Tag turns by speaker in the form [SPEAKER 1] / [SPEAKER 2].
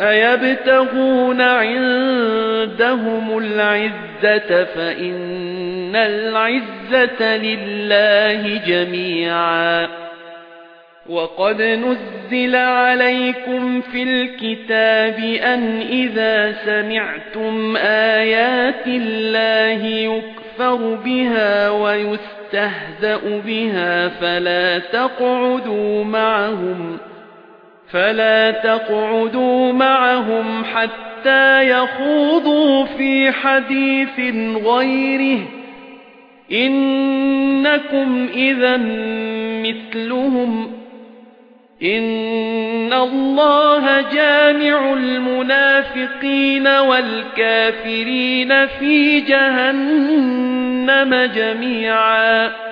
[SPEAKER 1] أيبتغون عندهم العزة فإن العزة لله جميعا. وقد نزل عليكم في الكتاب أن إذا سمعتم آيات الله يكفر بها ويستهزأ بها فلا تقعدوا معهم. فلا تقعدوا معهم حتى يخوضوا في حديث غيره. إنكم إذا مثلهم. إن الله جامع المنافقين والكافرين في جهنم جميعا.